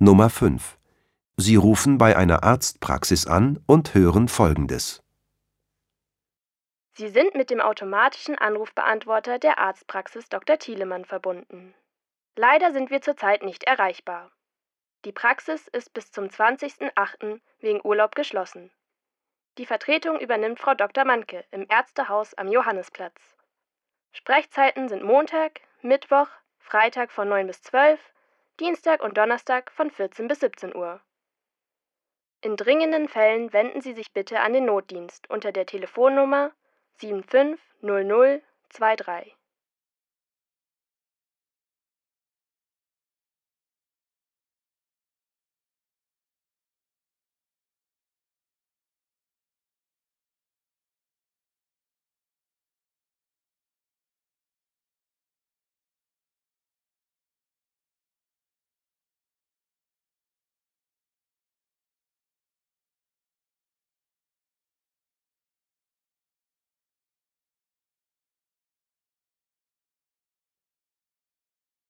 Nummer 5. Sie rufen bei einer Arztpraxis an und hören Folgendes. Sie sind mit dem automatischen Anrufbeantworter der Arztpraxis Dr. Thielemann verbunden. Leider sind wir zurzeit nicht erreichbar. Die Praxis ist bis zum 20.08. wegen Urlaub geschlossen. Die Vertretung übernimmt Frau Dr. Manke im Ärztehaus am Johannisplatz. Sprechzeiten sind Montag, Mittwoch, Freitag von 9 bis 12, Dienstag und Donnerstag von 14 bis 17 Uhr. In dringenden Fällen wenden Sie sich bitte an den Notdienst unter der Telefonnummer 750023.